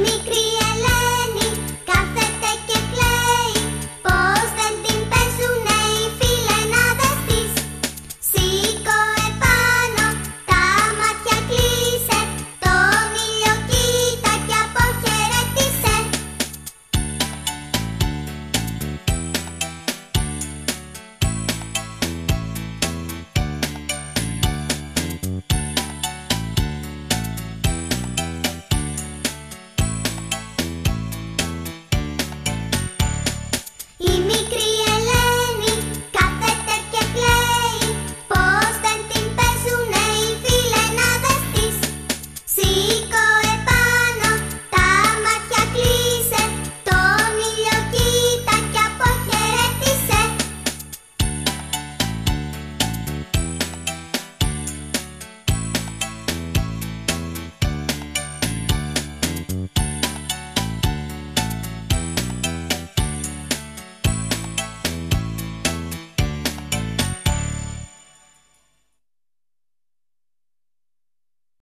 me creep.